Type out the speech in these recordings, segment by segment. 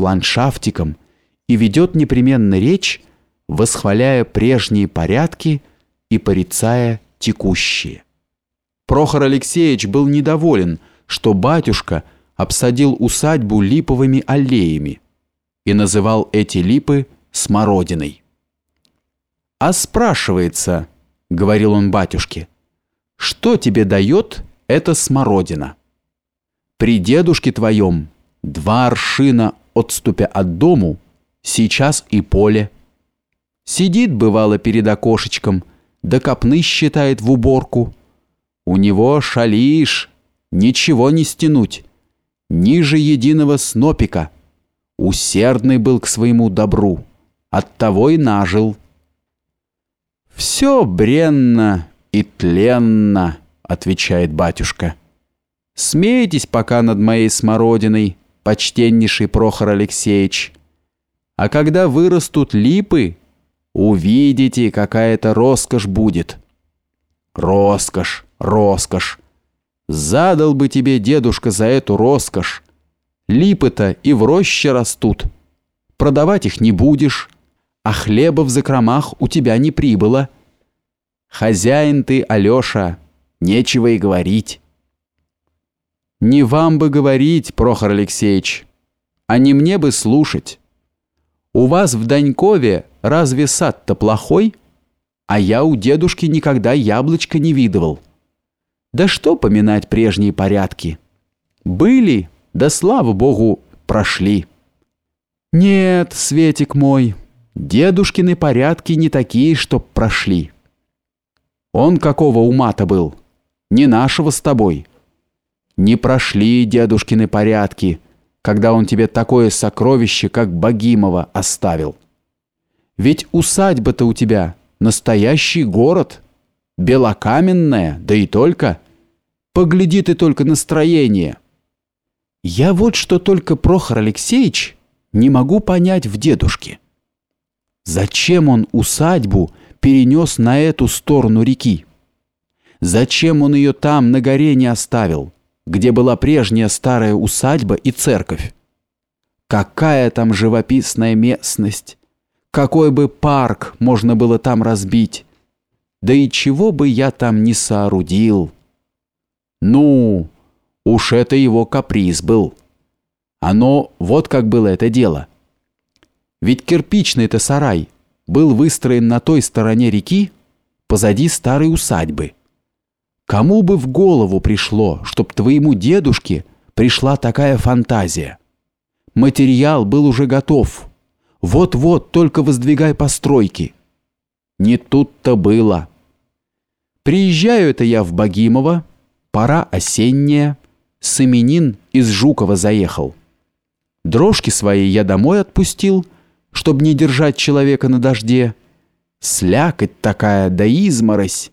ландшафтиком и ведет непременно речь, восхваляя прежние порядки и порицая текущие. Прохор Алексеевич был недоволен, что батюшка обсадил усадьбу липовыми аллеями и называл эти липы смородиной. «А спрашивается, — говорил он батюшке, — что тебе дает эта смородина? При дедушке твоем два аршина отступя от дому, сейчас и поле. Сидит, бывало, перед окошечком, да копны считает в уборку. У него шалишь, ничего не стянуть, ниже единого снопика. Усердный был к своему добру, оттого и нажил. «Все бренно и тленно», — отвечает батюшка. «Смейтесь пока над моей смородиной, почтеннейший Прохор Алексеевич. А когда вырастут липы, увидите, какая это роскошь будет». «Роскошь, роскошь! Задал бы тебе дедушка за эту роскошь. Липы-то и в роще растут. Продавать их не будешь» а хлеба в закромах у тебя не прибыло. Хозяин ты, Алёша, нечего и говорить. Не вам бы говорить, Прохор Алексеевич, а не мне бы слушать. У вас в Данькове разве сад-то плохой? А я у дедушки никогда яблочко не видывал. Да что поминать прежние порядки? Были, да слава богу, прошли. Нет, Светик мой, Дедушкины порядки не такие, чтоб прошли. Он какого ума-то был? Не нашего с тобой. Не прошли дедушкины порядки, когда он тебе такое сокровище, как Богимова, оставил. Ведь усадьба-то у тебя настоящий город, белокаменная, да и только. Погляди ты только настроение. Я вот что только, Прохор Алексеевич, не могу понять в дедушке. Зачем он усадьбу перенес на эту сторону реки? Зачем он ее там, на горе, не оставил, где была прежняя старая усадьба и церковь? Какая там живописная местность! Какой бы парк можно было там разбить! Да и чего бы я там не соорудил! Ну, уж это его каприз был. Оно, вот как было это дело — ведь кирпичный-то сарай был выстроен на той стороне реки, позади старой усадьбы. Кому бы в голову пришло, чтоб твоему дедушке пришла такая фантазия? Материал был уже готов. Вот-вот только воздвигай постройки. Не тут-то было. Приезжаю это я в Богимово, пора осенняя, с именин из Жукова заехал. Дрожки свои я домой отпустил — чтобы не держать человека на дожде. Слякоть такая, да изморозь.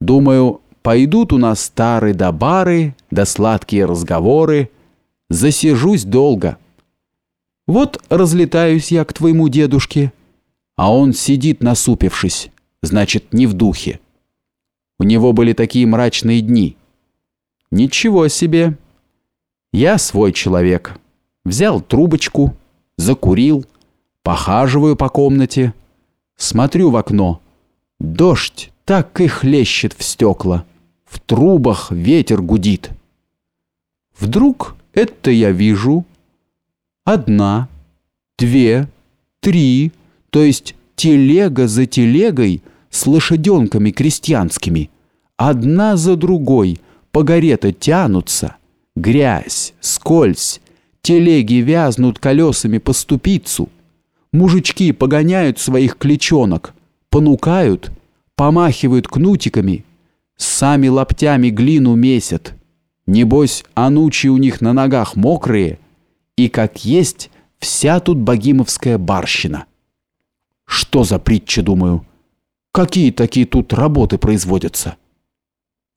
Думаю, пойдут у нас старые да бары, да сладкие разговоры. Засижусь долго. Вот разлетаюсь я к твоему дедушке, а он сидит насупившись, значит, не в духе. У него были такие мрачные дни. Ничего себе. Я свой человек. Взял трубочку, закурил, Похаживаю по комнате, смотрю в окно. Дождь так и хлещет в стекла. В трубах ветер гудит. Вдруг это я вижу. Одна, две, три, то есть телега за телегой с лошаденками крестьянскими, одна за другой по горе-то тянутся, грязь, скользь, телеги вязнут колесами по ступицу — Мужички погоняют своих клечонок, понукают, помахивают кнутиками, сами лаптями глину месят. Небось, анучи у них на ногах мокрые, и, как есть, вся тут богимовская барщина. Что за притча, думаю? Какие такие тут работы производятся?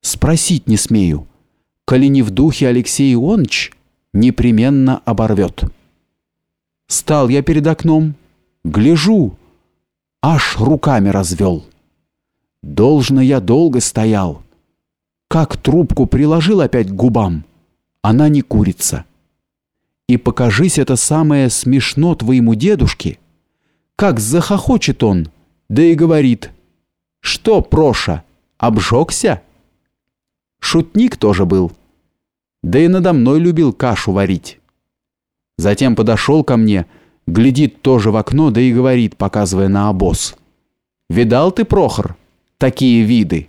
Спросить не смею. Коли не в духе Алексей Ионыч, непременно оборвет. Стал я перед окном, Гляжу, аж руками развел. Должно я долго стоял. Как трубку приложил опять к губам, она не курится. И покажись это самое смешно твоему дедушке, как захохочет он, да и говорит, «Что, Проша, обжегся?» Шутник тоже был, да и надо мной любил кашу варить. Затем подошел ко мне, глядит тоже в окно, да и говорит, показывая на обоз. «Видал ты, Прохор, такие виды?»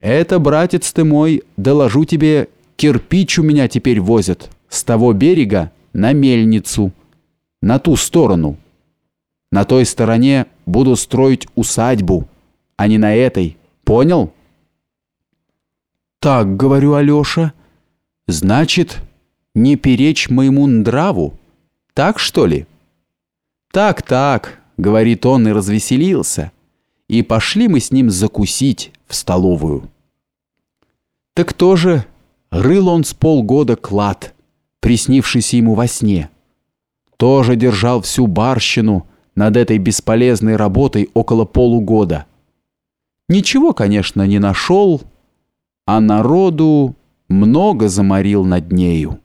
«Это, братец ты мой, доложу тебе, кирпич у меня теперь возят с того берега на мельницу, на ту сторону. На той стороне буду строить усадьбу, а не на этой, понял?» «Так, — говорю Алёша, — значит, не перечь моему нраву, так что ли?» «Так, так», — говорит он и развеселился, и пошли мы с ним закусить в столовую. Так тоже рыл он с полгода клад, приснившийся ему во сне. Тоже держал всю барщину над этой бесполезной работой около полугода. Ничего, конечно, не нашел, а народу много заморил над нею.